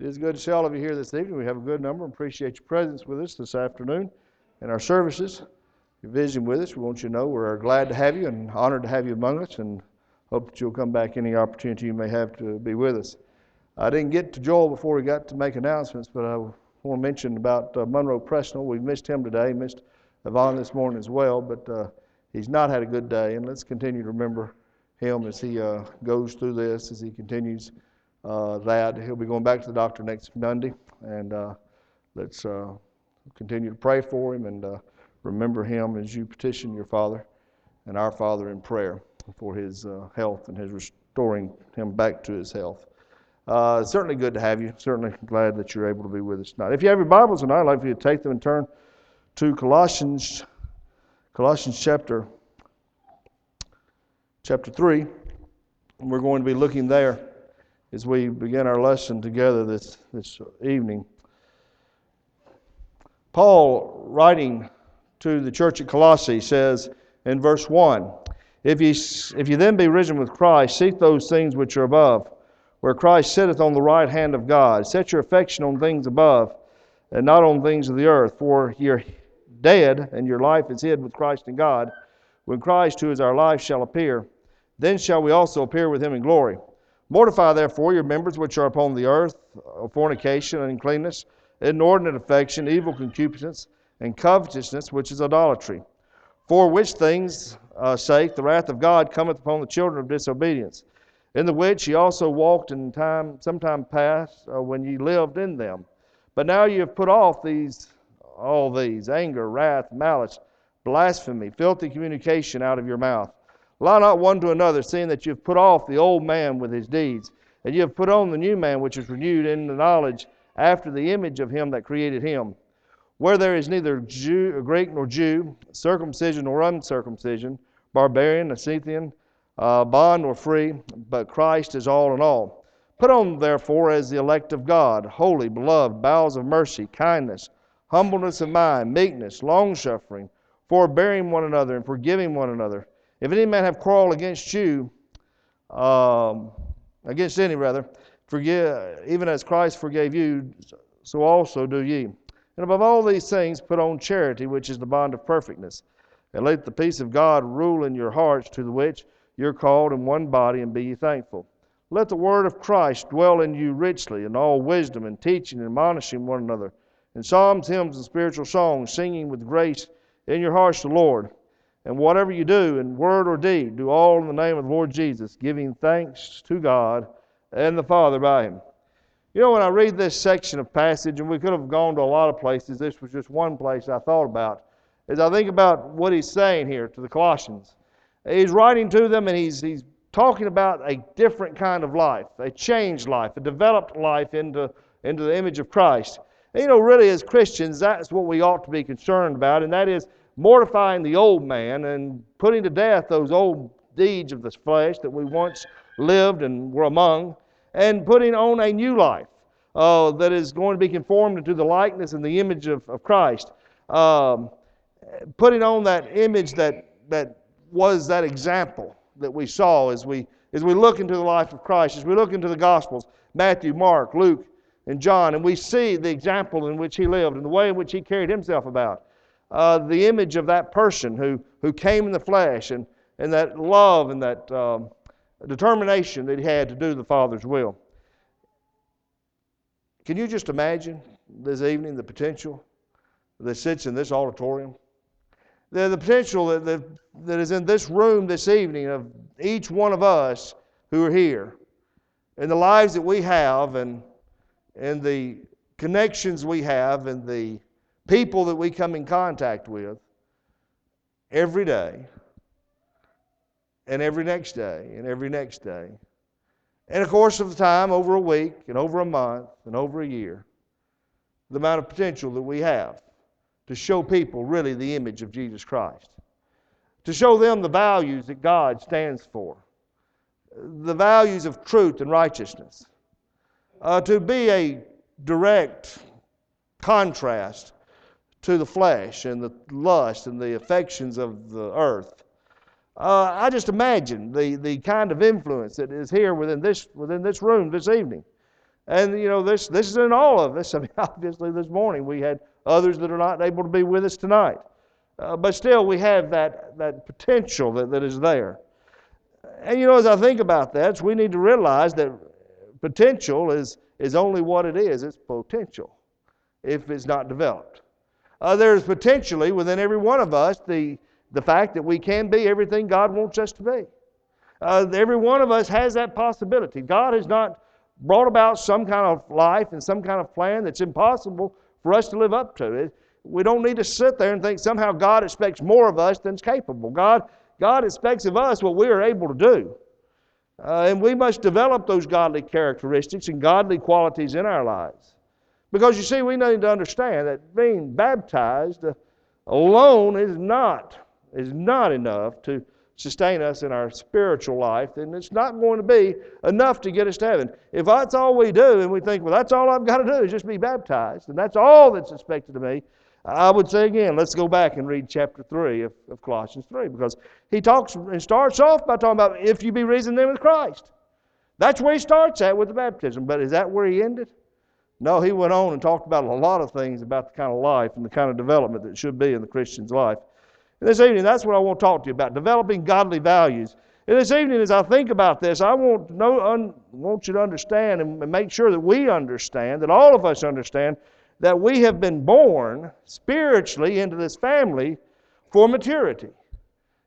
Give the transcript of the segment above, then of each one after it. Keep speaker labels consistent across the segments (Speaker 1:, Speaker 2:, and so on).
Speaker 1: It is good to see all of you here this evening. We have a good number. Appreciate your presence with us this afternoon in our services. You're visiting with us. We want you to know we're glad to have you and honored to have you among us and hope that you'll come back any opportunity you may have to be with us. I didn't get to Joel before we got to make announcements, but I want to mention about uh, Monroe Presnell. We missed him today, missed Yvonne this morning as well, but uh, he's not had a good day, and let's continue to remember him as he uh, goes through this, as he continues uh, that. He'll be going back to the doctor next Monday, and uh, let's uh, continue to pray for him and uh, remember him as you petition your Father and our Father in prayer for his uh, health and his restoring him back to his health. Uh, certainly good to have you. Certainly glad that you're able to be with us tonight. If you have your Bibles tonight, I'd like for you to take them and turn to Colossians, Colossians chapter chapter three. We're going to be looking there as we begin our lesson together this, this evening. Paul, writing to the church at Colossae, says in verse 1 if you, if you then be risen with Christ, seek those things which are above, where Christ sitteth on the right hand of God. Set your affection on things above, and not on things of the earth, for you're dead, and your life is hid with Christ in God. When Christ, who is our life, shall appear, then shall we also appear with him in glory. Mortify therefore your members which are upon the earth, fornication, uncleanness, inordinate affection, evil concupiscence, and covetousness, which is idolatry. For which things uh, sake the wrath of God cometh upon the children of disobedience, in the which ye also walked in time, sometime past, uh, when ye lived in them. But now ye have put off these, all these, anger, wrath, malice, blasphemy, filthy communication out of your mouth. Lie not one to another, seeing that you have put off the old man with his deeds, and you have put on the new man, which is renewed in the knowledge after the image of him that created him. Where there is neither Jew, Greek nor Jew, circumcision nor uncircumcision, barbarian, Scythian, uh, bond or free, but Christ is all in all. Put on, therefore, as the elect of God, holy, beloved, bowels of mercy, kindness, humbleness of mind, meekness, longsuffering, forbearing one another, and forgiving one another if any man have quarrel against you, um, against any rather, forgive, even as Christ forgave you, so also do ye. And above all these things, put on charity, which is the bond of perfectness. And let the peace of God rule in your hearts, to the which you're called in one body, and be ye thankful. Let the word of Christ dwell in you richly, in all wisdom and teaching and admonishing one another, in psalms, hymns, and spiritual songs, singing with grace in your hearts to the Lord. And whatever you do in word or deed, do all in the name of the Lord Jesus, giving thanks to God and the Father by Him. You know, when I read this section of passage, and we could have gone to a lot of places, this was just one place I thought about, as I think about what he's saying here to the Colossians. He's writing to them and he's, he's talking about a different kind of life, a changed life, a developed life into, into the image of Christ. And, you know, really, as Christians, that's what we ought to be concerned about, and that is mortifying the old man and putting to death those old deeds of the flesh that we once lived and were among, and putting on a new life uh, that is going to be conformed to the likeness and the image of, of Christ. Um, putting on that image that, that was that example that we saw as we, as we look into the life of Christ, as we look into the Gospels Matthew, Mark, Luke, and John, and we see the example in which he lived and the way in which he carried himself about uh, the image of that person who, who came in the flesh and, and that love and that um, determination that he had to do the Father's will. Can you just imagine this evening the potential that sits in this auditorium? The, the potential that, that, that is in this room this evening of each one of us who are here, and the lives that we have, and, and the connections we have, and the people that we come in contact with every day, and every next day, and every next day. And of course, of the time, over a week, and over a month, and over a year, the amount of potential that we have to show people really the image of Jesus Christ, to show them the values that God stands for, the values of truth and righteousness, uh, to be a direct contrast to the flesh and the lust and the affections of the earth. Uh, I just imagine the, the kind of influence that is here within this, within this room this evening. And, you know, this, this is in all of us. I mean, obviously, this morning we had others that are not able to be with us tonight. Uh, but still, we have that, that potential that, that is there. And, you know, as I think about that, we need to realize that potential is, is only what it is it's potential if it's not developed. Uh, there's potentially within every one of us the, the fact that we can be everything God wants us to be. Uh, every one of us has that possibility. God has not brought about some kind of life and some kind of plan that's impossible for us to live up to. It, we don't need to sit there and think somehow God expects more of us than is capable. God, God expects of us what we are able to do. Uh, and we must develop those godly characteristics and godly qualities in our lives. Because you see, we need to understand that being baptized alone is not, is not enough to sustain us in our spiritual life, and it's not going to be enough to get us to heaven. If that's all we do and we think, well, that's all I've got to do is just be baptized, and that's all that's expected of me, I would say again, let's go back and read chapter 3 of, of Colossians 3 because he talks and starts off by talking about if you be risen then with Christ. That's where he starts at with the baptism, but is that where he ended? No, he went on and talked about a lot of things about the kind of life and the kind of development that should be in the Christian's life. And this evening, that's what I want to talk to you about developing godly values. And this evening, as I think about this, I want, know, un, want you to understand and make sure that we understand, that all of us understand, that we have been born spiritually into this family for maturity.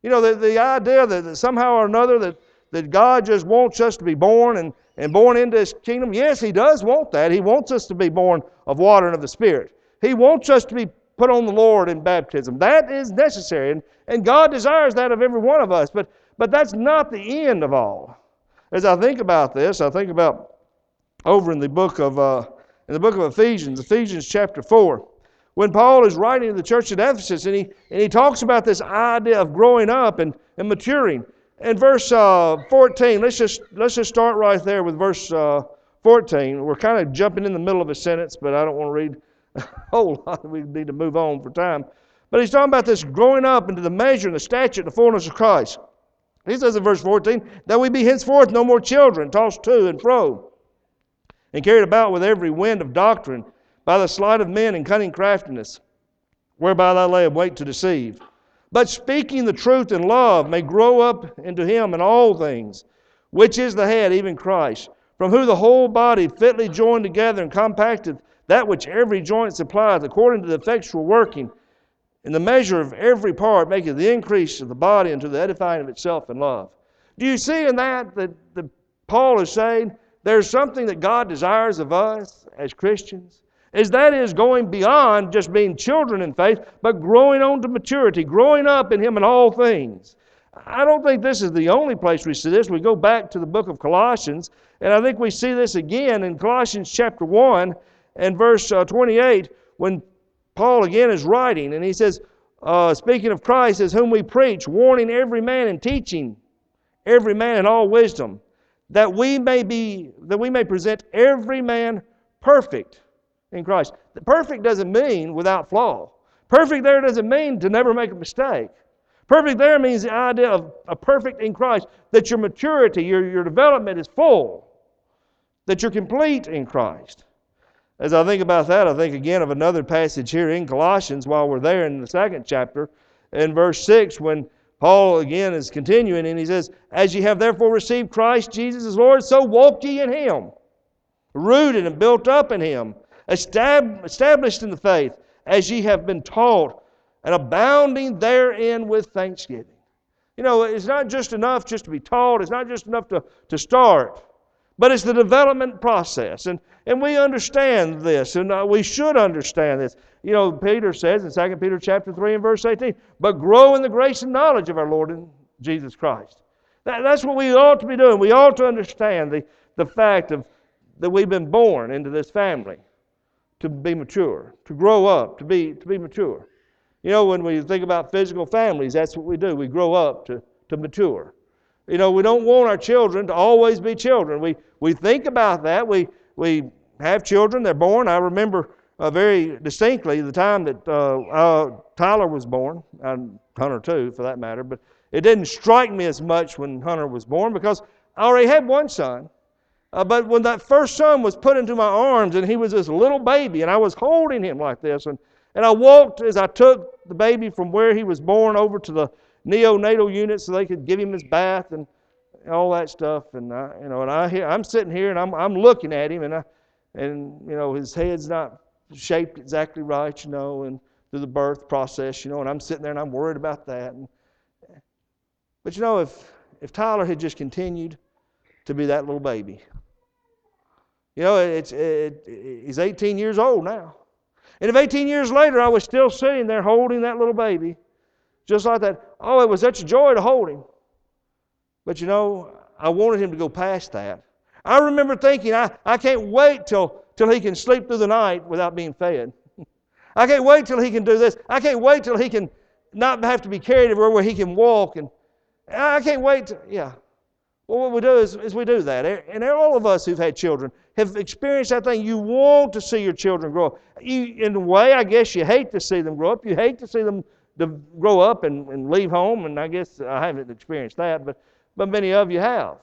Speaker 1: You know, the, the idea that, that somehow or another that, that God just wants us to be born and, and born into His kingdom, yes, He does want that. He wants us to be born of water and of the Spirit. He wants us to be put on the Lord in baptism. That is necessary, and, and God desires that of every one of us, but, but that's not the end of all. As I think about this, I think about over in the book of, uh, in the book of Ephesians, Ephesians chapter 4, when Paul is writing to the church at Ephesus, and he, and he talks about this idea of growing up and, and maturing. In verse uh, 14, let's just, let's just start right there with verse uh, 14. We're kind of jumping in the middle of a sentence, but I don't want to read a whole lot. We need to move on for time. But he's talking about this growing up into the measure and the stature and the fullness of Christ. He says in verse 14, that we be henceforth no more children, tossed to and fro, and carried about with every wind of doctrine, by the sleight of men and cunning craftiness, whereby they lay wait to deceive. But speaking the truth in love may grow up into him in all things, which is the head, even Christ, from whom the whole body fitly joined together and compacted that which every joint supplies, according to the effectual working, in the measure of every part, maketh the increase of the body unto the edifying of itself in love. Do you see in that that, that Paul is saying there's something that God desires of us as Christians? Is that is going beyond just being children in faith, but growing on to maturity, growing up in Him in all things. I don't think this is the only place we see this. We go back to the book of Colossians, and I think we see this again in Colossians chapter 1 and verse uh, 28 when Paul again is writing, and he says, uh, speaking of Christ, as whom we preach, warning every man and teaching every man in all wisdom, that we may be that we may present every man perfect in Christ. Perfect doesn't mean without flaw. Perfect there doesn't mean to never make a mistake. Perfect there means the idea of a perfect in Christ, that your maturity, your, your development is full, that you're complete in Christ. As I think about that, I think again of another passage here in Colossians while we're there in the second chapter, in verse 6, when Paul again is continuing and he says, As ye have therefore received Christ Jesus as Lord, so walk ye in him, rooted and built up in him, established in the faith, as ye have been taught, and abounding therein with thanksgiving. You know, it's not just enough just to be taught, it's not just enough to, to start, but it's the development process. And and we understand this, and uh, we should understand this. You know, Peter says in 2 Peter chapter 3 and verse 18, but grow in the grace and knowledge of our Lord and Jesus Christ. That, that's what we ought to be doing. We ought to understand the, the fact of that we've been born into this family to be mature, to grow up, to be, to be mature. You know, when we think about physical families, that's what we do. We grow up to, to mature. You know, we don't want our children to always be children. We, we think about that. We, we have children, they're born. I remember uh, very distinctly the time that uh, uh, Tyler was born, and Hunter too, for that matter, but it didn't strike me as much when Hunter was born because I already had one son. Uh, but when that first son was put into my arms and he was this little baby and I was holding him like this and, and I walked as I took the baby from where he was born over to the neonatal unit so they could give him his bath and all that stuff. And I, you know and I hear, I'm sitting here and I'm I'm looking at him and I and you know his head's not shaped exactly right you know and through the birth process you know and I'm sitting there and I'm worried about that. And, but you know if if Tyler had just continued to be that little baby you know, it's, it, it, he's 18 years old now. And if 18 years later I was still sitting there holding that little baby, just like that, oh, it was such a joy to hold him. But you know, I wanted him to go past that. I remember thinking, I, I can't wait till, till he can sleep through the night without being fed. I can't wait till he can do this. I can't wait till he can not have to be carried everywhere where he can walk. And I can't wait. To, yeah. Well, what we do is, is we do that. And all of us who've had children have experienced that thing. You want to see your children grow up. You, in a way, I guess you hate to see them grow up. You hate to see them to grow up and, and leave home. And I guess I haven't experienced that, but, but many of you have.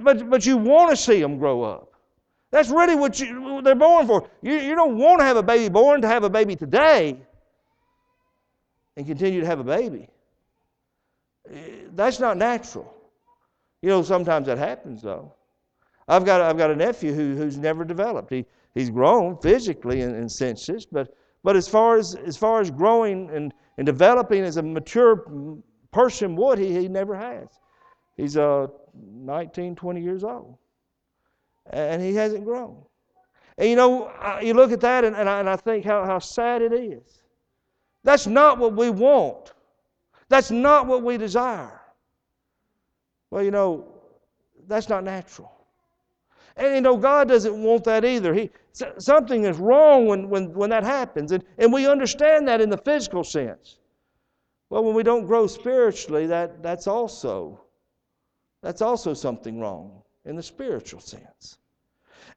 Speaker 1: But, but you want to see them grow up. That's really what you, they're born for. You, you don't want to have a baby born to have a baby today and continue to have a baby. Eh, that's not natural. You know, sometimes that happens though. I've got, I've got a nephew who, who's never developed. He, he's grown physically in, in senses, but, but as, far as, as far as growing and, and developing as a mature person would, he, he never has. He's uh, 19, 20 years old, and he hasn't grown. And you know, you look at that and, and, I, and I think how, how sad it is. That's not what we want. That's not what we desire. Well, you know, that's not natural. And you know, God doesn't want that either. He, something is wrong when, when, when that happens. And, and we understand that in the physical sense. Well, when we don't grow spiritually, that, that's also that's also something wrong in the spiritual sense.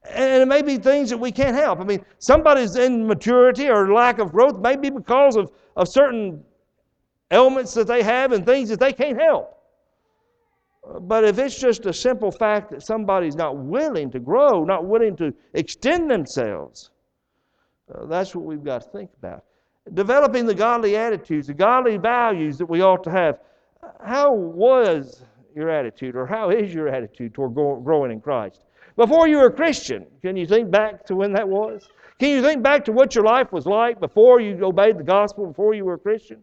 Speaker 1: And it may be things that we can't help. I mean, somebody's in immaturity or lack of growth may be because of, of certain ailments that they have and things that they can't help. But if it's just a simple fact that somebody's not willing to grow, not willing to extend themselves, uh, that's what we've got to think about. Developing the godly attitudes, the godly values that we ought to have. How was your attitude, or how is your attitude toward growing in Christ? Before you were a Christian, can you think back to when that was? Can you think back to what your life was like before you obeyed the gospel, before you were a Christian?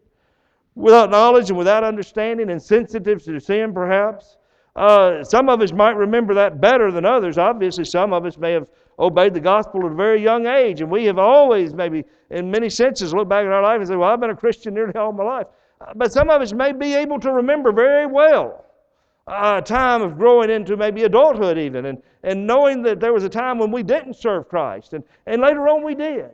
Speaker 1: Without knowledge and without understanding and sensitive to sin, perhaps. Uh, some of us might remember that better than others. Obviously, some of us may have obeyed the gospel at a very young age, and we have always, maybe in many senses, looked back at our life and said, Well, I've been a Christian nearly all my life. Uh, but some of us may be able to remember very well a time of growing into maybe adulthood, even, and, and knowing that there was a time when we didn't serve Christ, and, and later on we did.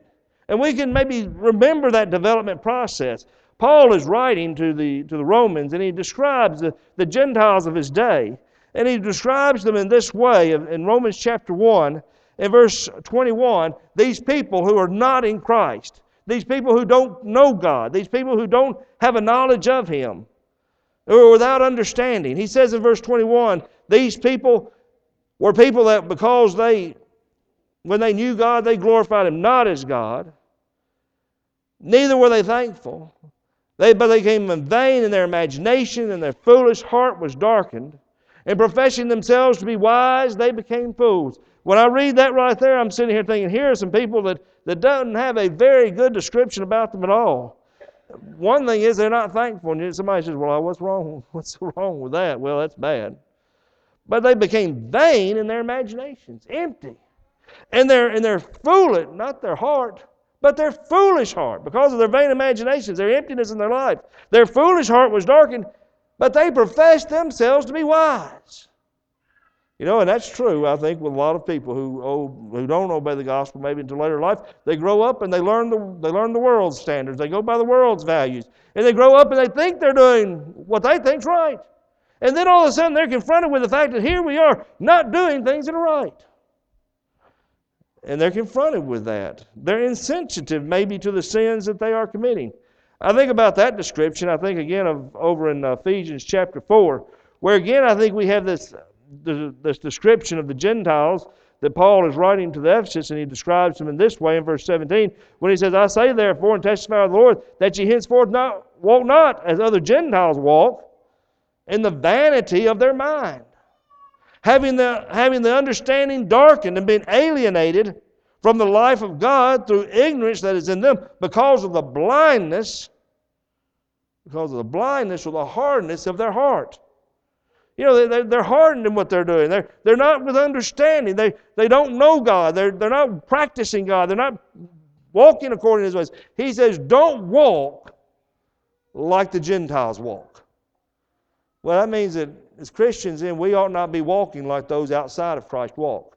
Speaker 1: And we can maybe remember that development process. Paul is writing to the, to the Romans and he describes the, the Gentiles of his day. And he describes them in this way in Romans chapter 1 in verse 21 these people who are not in Christ, these people who don't know God, these people who don't have a knowledge of Him, or without understanding. He says in verse 21 these people were people that because they, when they knew God, they glorified Him not as God, neither were they thankful. They, but they became vain in their imagination, and their foolish heart was darkened. And professing themselves to be wise, they became fools. When I read that right there, I'm sitting here thinking, here are some people that, that doesn't have a very good description about them at all. One thing is they're not thankful. And somebody says, Well, what's wrong? What's wrong with that? Well, that's bad. But they became vain in their imaginations, empty. And they're and they're foolish, not their heart but their foolish heart, because of their vain imaginations, their emptiness in their life, their foolish heart was darkened, but they professed themselves to be wise. You know, and that's true, I think, with a lot of people who, oh, who don't obey the gospel maybe until later life. They grow up and they learn, the, they learn the world's standards. They go by the world's values. And they grow up and they think they're doing what they think's right. And then all of a sudden they're confronted with the fact that here we are not doing things that are right. And they're confronted with that. They're insensitive, maybe, to the sins that they are committing. I think about that description. I think again of over in uh, Ephesians chapter 4, where again I think we have this, this description of the Gentiles that Paul is writing to the Ephesus, and he describes them in this way in verse 17 when he says, I say therefore and testify of the Lord that ye henceforth not, walk not as other Gentiles walk in the vanity of their mind, having the, having the understanding darkened and being alienated from the life of God through ignorance that is in them because of the blindness, because of the blindness or the hardness of their heart. You know, they, they're hardened in what they're doing. They're, they're not with understanding. They, they don't know God. They're, they're not practicing God. They're not walking according to His ways. He says, don't walk like the Gentiles walk. Well, that means that as Christians, then, we ought not be walking like those outside of Christ walk.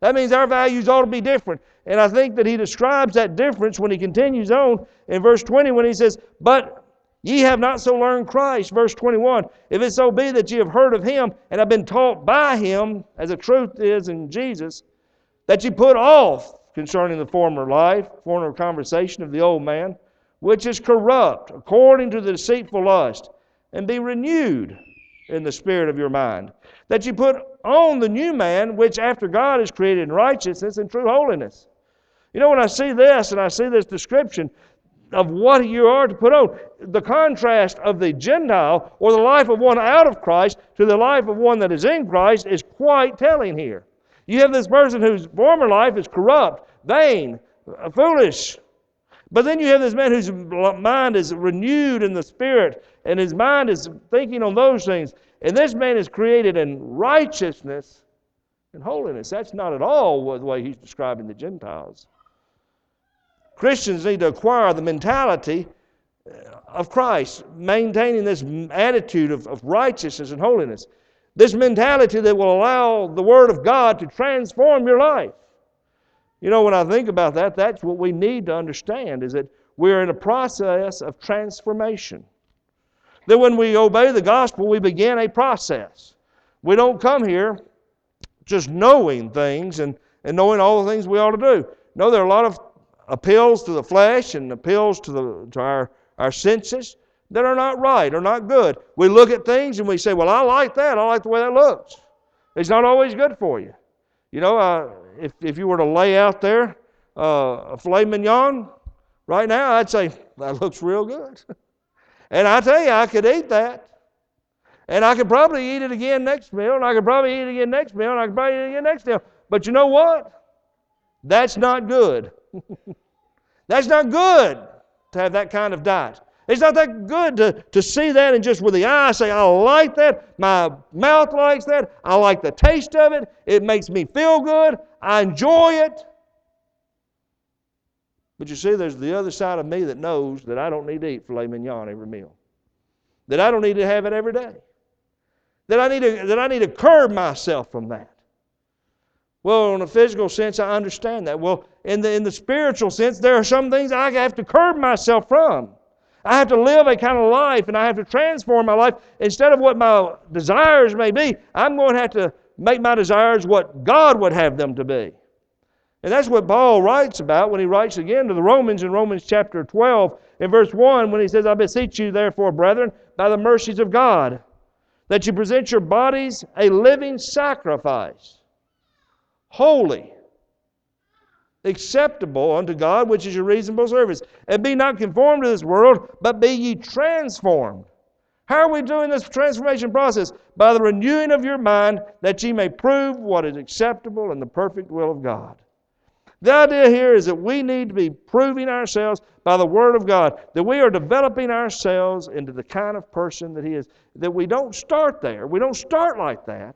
Speaker 1: That means our values ought to be different. And I think that he describes that difference when he continues on in verse 20 when he says, But ye have not so learned Christ, verse 21. If it so be that ye have heard of him and have been taught by him, as the truth is in Jesus, that ye put off concerning the former life, former conversation of the old man, which is corrupt according to the deceitful lust, and be renewed in the spirit of your mind that you put on the new man, which after God is created in righteousness and true holiness. You know, when I see this and I see this description of what you are to put on, the contrast of the Gentile or the life of one out of Christ to the life of one that is in Christ is quite telling here. You have this person whose former life is corrupt, vain, foolish. But then you have this man whose mind is renewed in the Spirit, and his mind is thinking on those things. And this man is created in righteousness and holiness. That's not at all the way he's describing the Gentiles. Christians need to acquire the mentality uh, of Christ, maintaining this attitude of, of righteousness and holiness. This mentality that will allow the Word of God to transform your life. You know, when I think about that, that's what we need to understand is that we're in a process of transformation. That when we obey the gospel, we begin a process. We don't come here just knowing things and, and knowing all the things we ought to do. No, there are a lot of appeals to the flesh and appeals to, the, to our, our senses that are not right or not good. We look at things and we say, Well, I like that. I like the way that looks. It's not always good for you. You know, uh, if, if you were to lay out there uh, a filet mignon right now, I'd say, That looks real good. And I tell you, I could eat that. And I could probably eat it again next meal, and I could probably eat it again next meal, and I could probably eat it again next meal. But you know what? That's not good. That's not good to have that kind of diet. It's not that good to, to see that and just with the eye say, I like that. My mouth likes that. I like the taste of it. It makes me feel good. I enjoy it. But you see, there's the other side of me that knows that I don't need to eat filet mignon every meal. That I don't need to have it every day. That I need to, that I need to curb myself from that. Well, in a physical sense, I understand that. Well, in the, in the spiritual sense, there are some things I have to curb myself from. I have to live a kind of life and I have to transform my life. Instead of what my desires may be, I'm going to have to make my desires what God would have them to be. And that's what Paul writes about when he writes again to the Romans in Romans chapter 12 in verse 1 when he says, I beseech you, therefore, brethren, by the mercies of God, that you present your bodies a living sacrifice, holy, acceptable unto God, which is your reasonable service. And be not conformed to this world, but be ye transformed. How are we doing this transformation process? By the renewing of your mind, that ye may prove what is acceptable and the perfect will of God. The idea here is that we need to be proving ourselves by the Word of God, that we are developing ourselves into the kind of person that He is, that we don't start there. We don't start like that.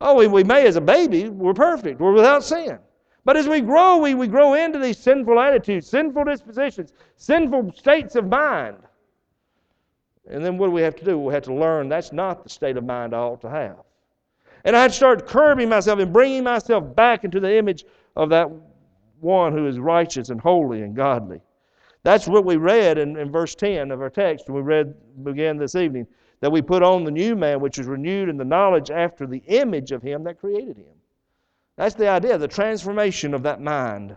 Speaker 1: Oh, we, we may as a baby, we're perfect, we're without sin. But as we grow, we, we grow into these sinful attitudes, sinful dispositions, sinful states of mind. And then what do we have to do? We have to learn that's not the state of mind I ought to have. And I had to start curbing myself and bringing myself back into the image of that one who is righteous and holy and godly. That's what we read in, in verse 10 of our text we read began this evening. That we put on the new man, which is renewed in the knowledge after the image of him that created him. That's the idea, the transformation of that mind.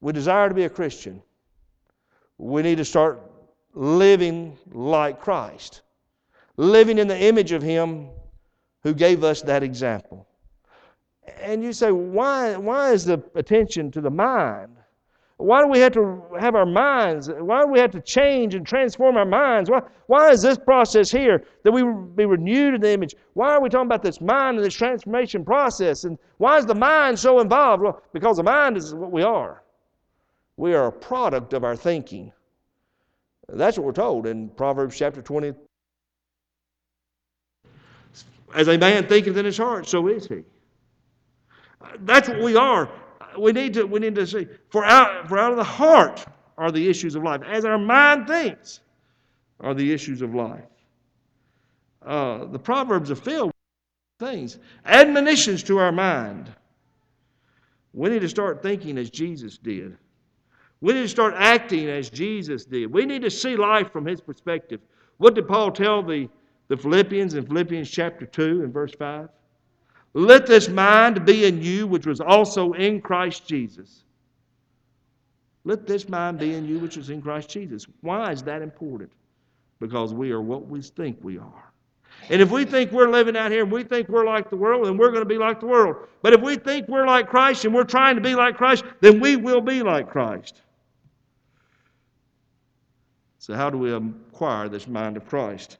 Speaker 1: We desire to be a Christian. We need to start living like Christ, living in the image of Him who gave us that example. And you say, why, why is the attention to the mind? Why do we have to have our minds? Why do we have to change and transform our minds? Why, why is this process here that we be renewed in the image? Why are we talking about this mind and this transformation process? And why is the mind so involved? Well, because the mind is what we are. We are a product of our thinking. That's what we're told in Proverbs chapter 20. As a man thinketh in his heart, so is he. That's what we are we need to, we need to see, for out, for out of the heart are the issues of life. As our mind thinks, are the issues of life. Uh, the Proverbs are filled with things, admonitions to our mind. We need to start thinking as Jesus did. We need to start acting as Jesus did. We need to see life from his perspective. What did Paul tell the, the Philippians in Philippians chapter 2 and verse 5? Let this mind be in you, which was also in Christ Jesus. Let this mind be in you, which was in Christ Jesus. Why is that important? Because we are what we think we are. And if we think we're living out here and we think we're like the world, then we're going to be like the world. But if we think we're like Christ and we're trying to be like Christ, then we will be like Christ. So, how do we acquire this mind of Christ?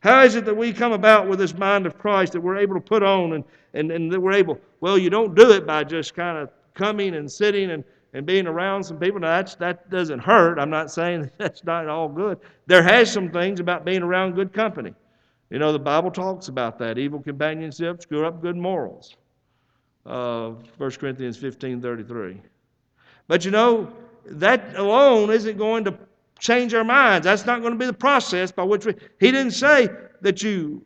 Speaker 1: How is it that we come about with this mind of Christ that we're able to put on and, and, and that we're able? Well, you don't do it by just kind of coming and sitting and, and being around some people. Now, that's, that doesn't hurt. I'm not saying that that's not all good. There has some things about being around good company. You know, the Bible talks about that. Evil companionship screw up good morals. Uh, 1 Corinthians 15 33. But you know, that alone isn't going to change our minds. That's not going to be the process by which we. He didn't say that you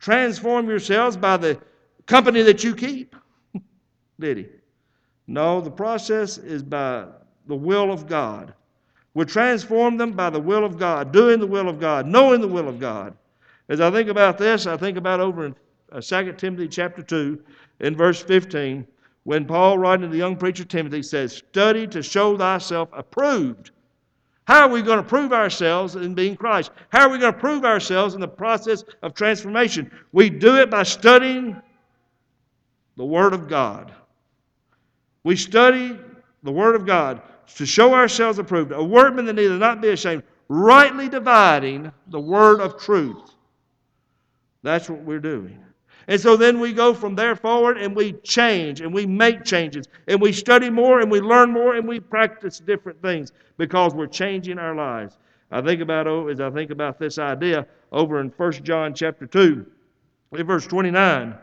Speaker 1: transform yourselves by the company that you keep, did he? No, the process is by the will of God. We transform them by the will of God, doing the will of God, knowing the will of God. As I think about this, I think about over in 2 uh, Timothy chapter 2, in verse 15, when Paul, writing to the young preacher Timothy, says, Study to show thyself approved how are we going to prove ourselves in being Christ? How are we going to prove ourselves in the process of transformation? We do it by studying the Word of God. We study the Word of God to show ourselves approved, a workman that neither not be ashamed, rightly dividing the Word of truth. That's what we're doing. And so then we go from there forward and we change and we make changes and we study more and we learn more and we practice different things because we're changing our lives. I think about oh, as I think about this idea over in 1 John chapter 2, in verse 29,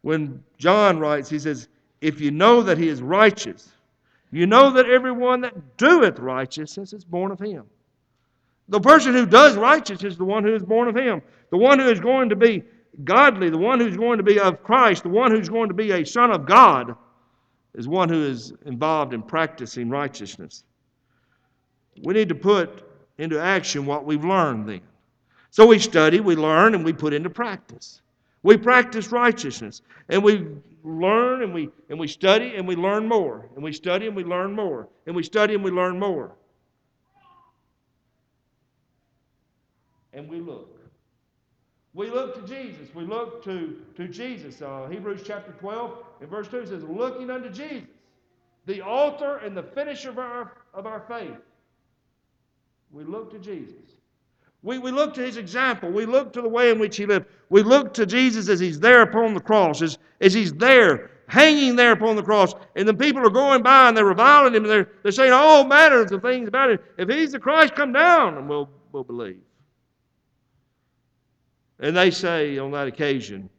Speaker 1: when John writes, he says, If you know that he is righteous, you know that everyone that doeth righteousness is born of him. The person who does righteousness is the one who is born of him. The one who is going to be godly, the one who's going to be of Christ, the one who's going to be a son of God, is one who is involved in practicing righteousness. We need to put into action what we've learned then. So we study, we learn, and we put into practice. We practice righteousness, and we learn and we and we study and we learn more, and we study and we learn more, and we study and we learn more. And we look. We look to Jesus. We look to, to Jesus. Uh, Hebrews chapter 12 and verse 2 says, Looking unto Jesus, the author and the finisher of our, of our faith. We look to Jesus. We, we look to his example. We look to the way in which he lived. We look to Jesus as he's there upon the cross, as, as he's there, hanging there upon the cross. And the people are going by and they're reviling him and they're, they're saying all manners of things about him. If he's the Christ, come down and we'll, we'll believe. And they say on that occasion,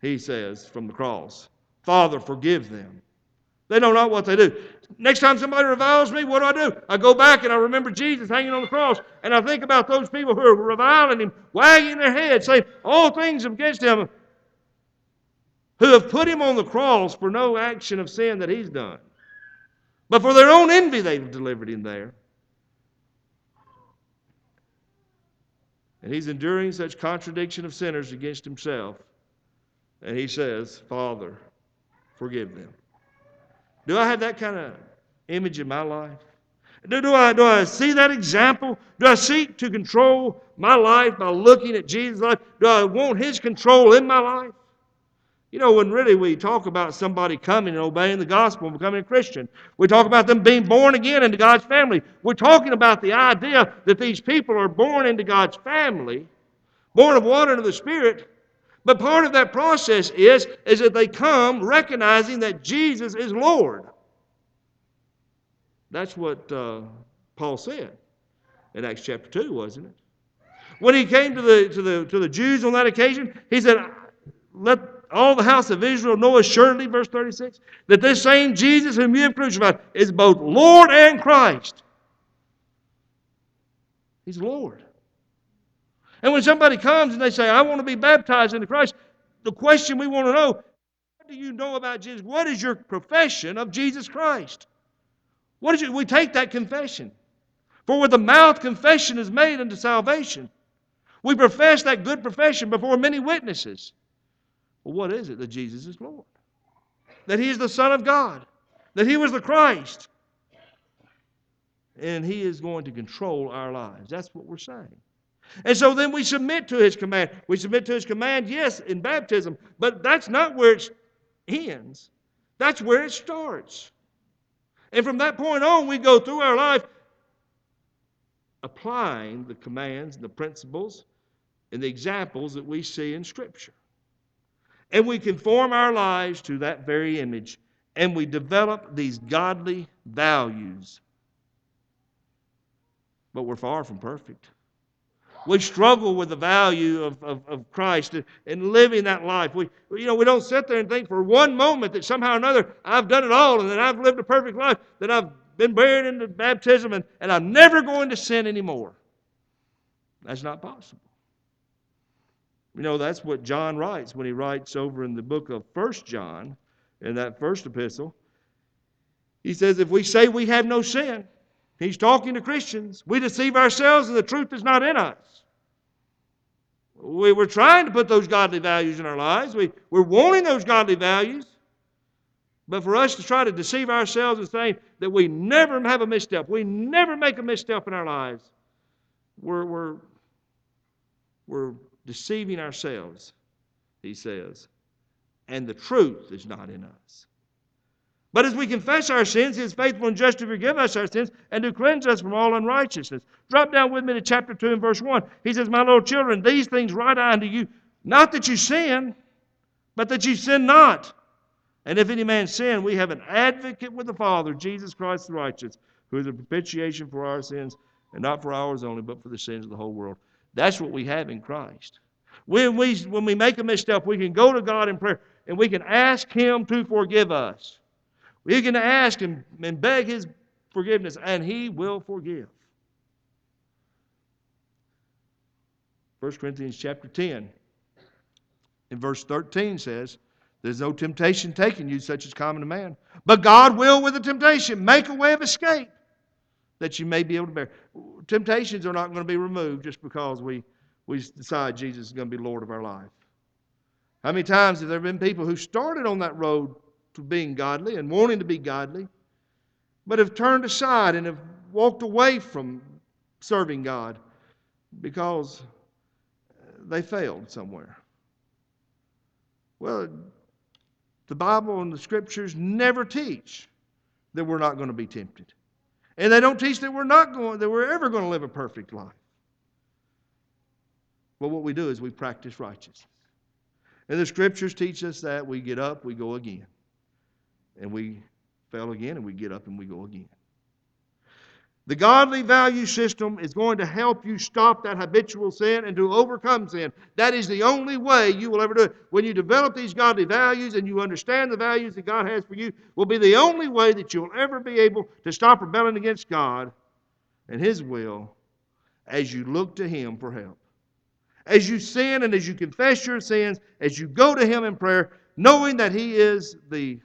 Speaker 1: he says from the cross, Father, forgive them. They don't know what they do. Next time somebody reviles me, what do I do? I go back and I remember Jesus hanging on the cross, and I think about those people who are reviling him, wagging their heads, saying all things against him, who have put him on the cross for no action of sin that he's done. But for their own envy, they've delivered him there. And he's enduring such contradiction of sinners against himself. And he says, Father, forgive them. Do I have that kind of image in my life? Do, do, I, do I see that example? Do I seek to control my life by looking at Jesus' life? Do I want His control in my life? You know, when really we talk about somebody coming and obeying the gospel and becoming a Christian, we talk about them being born again into God's family. We're talking about the idea that these people are born into God's family, born of water and of the Spirit. But part of that process is, is that they come recognizing that Jesus is Lord. That's what uh, Paul said in Acts chapter 2, wasn't it? When he came to the, to, the, to the Jews on that occasion, he said, Let all the house of Israel know assuredly, verse 36, that this same Jesus whom you have crucified is both Lord and Christ. He's Lord. And when somebody comes and they say, I want to be baptized into Christ, the question we want to know, what do you know about Jesus? What is your profession of Jesus Christ? What is it? We take that confession. For with the mouth confession is made unto salvation. We profess that good profession before many witnesses. Well, what is it? That Jesus is Lord. That He is the Son of God. That He was the Christ. And He is going to control our lives. That's what we're saying. And so then we submit to His command. We submit to His command, yes, in baptism, but that's not where it ends. That's where it starts. And from that point on, we go through our life applying the commands and the principles and the examples that we see in Scripture. And we conform our lives to that very image, and we develop these godly values. But we're far from perfect. We struggle with the value of, of, of Christ and living that life. We, you know, we don't sit there and think for one moment that somehow or another I've done it all and that I've lived a perfect life, that I've been buried into baptism and, and I'm never going to sin anymore. That's not possible. You know, that's what John writes when he writes over in the book of First John, in that first epistle. He says, If we say we have no sin, he's talking to Christians, we deceive ourselves and the truth is not in us. We were trying to put those godly values in our lives. We, we're wanting those godly values. But for us to try to deceive ourselves and say that we never have a misstep, we never make a misstep in our lives, we're, we're, we're deceiving ourselves, he says, and the truth is not in us. But as we confess our sins, He is faithful and just to forgive us our sins and to cleanse us from all unrighteousness. Drop down with me to chapter 2 and verse 1. He says, My little children, these things write I unto you, not that you sin, but that you sin not. And if any man sin, we have an advocate with the Father, Jesus Christ the righteous, who is a propitiation for our sins, and not for ours only, but for the sins of the whole world. That's what we have in Christ. When we, when we make a misstep, we can go to God in prayer and we can ask Him to forgive us. We can ask Him and beg His forgiveness, and He will forgive. 1 Corinthians chapter 10, in verse 13 says, There's no temptation taken you such as common to man. But God will, with the temptation, make a way of escape that you may be able to bear. Temptations are not going to be removed just because we, we decide Jesus is going to be Lord of our life. How many times have there been people who started on that road to being godly and wanting to be godly, but have turned aside and have walked away from serving God because they failed somewhere? Well, the Bible and the Scriptures never teach that we're not going to be tempted. And they don't teach that we're not going, that we're ever going to live a perfect life. But what we do is we practice righteousness. And the scriptures teach us that we get up, we go again. And we fail again, and we get up and we go again. The godly value system is going to help you stop that habitual sin and to overcome sin. That is the only way you will ever do it. When you develop these godly values and you understand the values that God has for you, will be the only way that you'll ever be able to stop rebelling against God and His will as you look to Him for help. As you sin and as you confess your sins, as you go to Him in prayer, knowing that He is the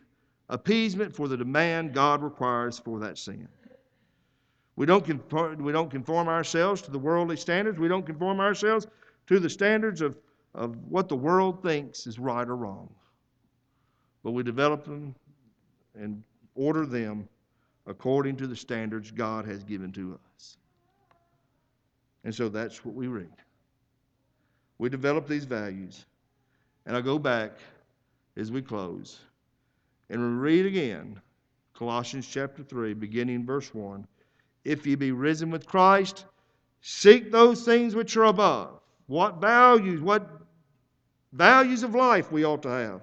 Speaker 1: appeasement for the demand God requires for that sin. We don't, conform, we don't conform ourselves to the worldly standards. We don't conform ourselves to the standards of, of what the world thinks is right or wrong. But we develop them and order them according to the standards God has given to us. And so that's what we read. We develop these values. And I go back as we close and we read again Colossians chapter 3, beginning verse 1. If ye be risen with Christ, seek those things which are above. What values, what values of life we ought to have.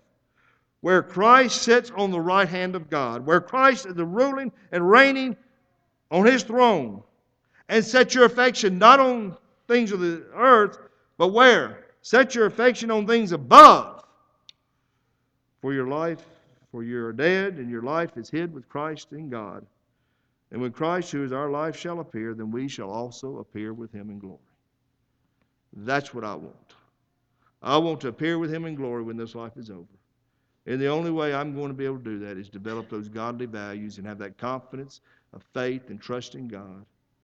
Speaker 1: Where Christ sits on the right hand of God, where Christ is the ruling and reigning on his throne. And set your affection not on things of the earth, but where? Set your affection on things above. For your life, for you are dead, and your life is hid with Christ in God. And when Christ, who is our life, shall appear, then we shall also appear with him in glory. That's what I want. I want to appear with him in glory when this life is over. And the only way I'm going to be able to do that is develop those godly values and have that confidence of faith and trust in God